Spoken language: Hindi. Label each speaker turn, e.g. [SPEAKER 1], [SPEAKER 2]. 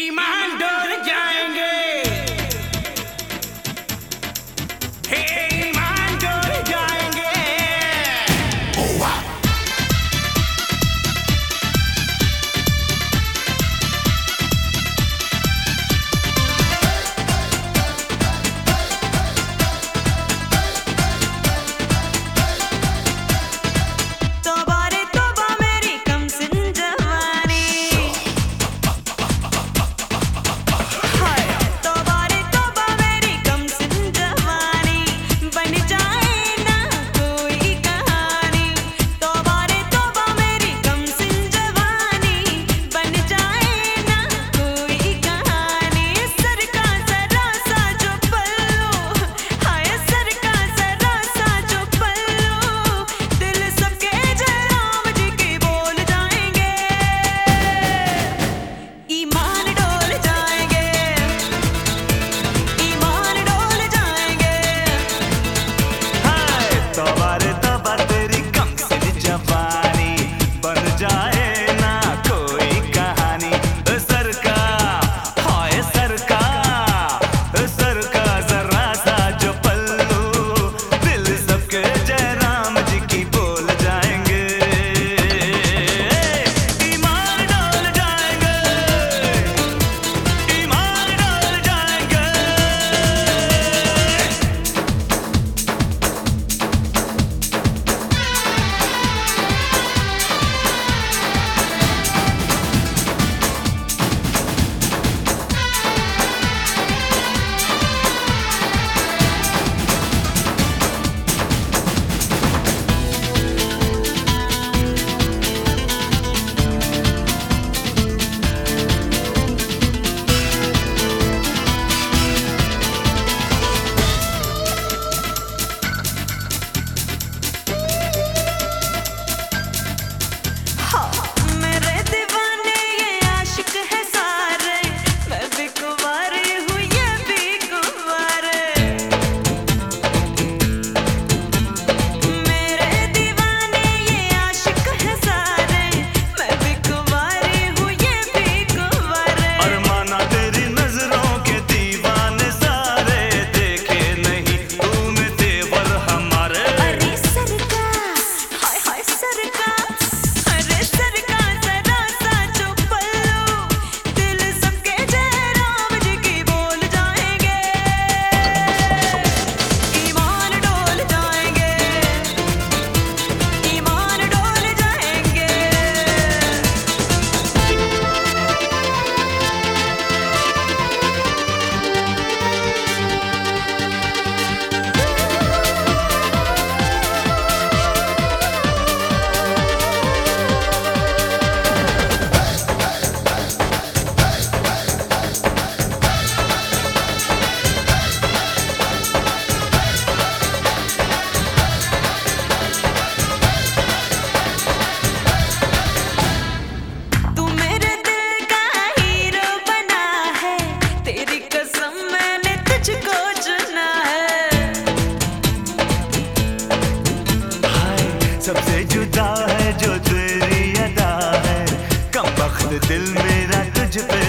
[SPEAKER 1] ईमान
[SPEAKER 2] डर जा It's all अदा है जो तेरी
[SPEAKER 3] अदा है। कम वक्त दिल मेरा तुझ पे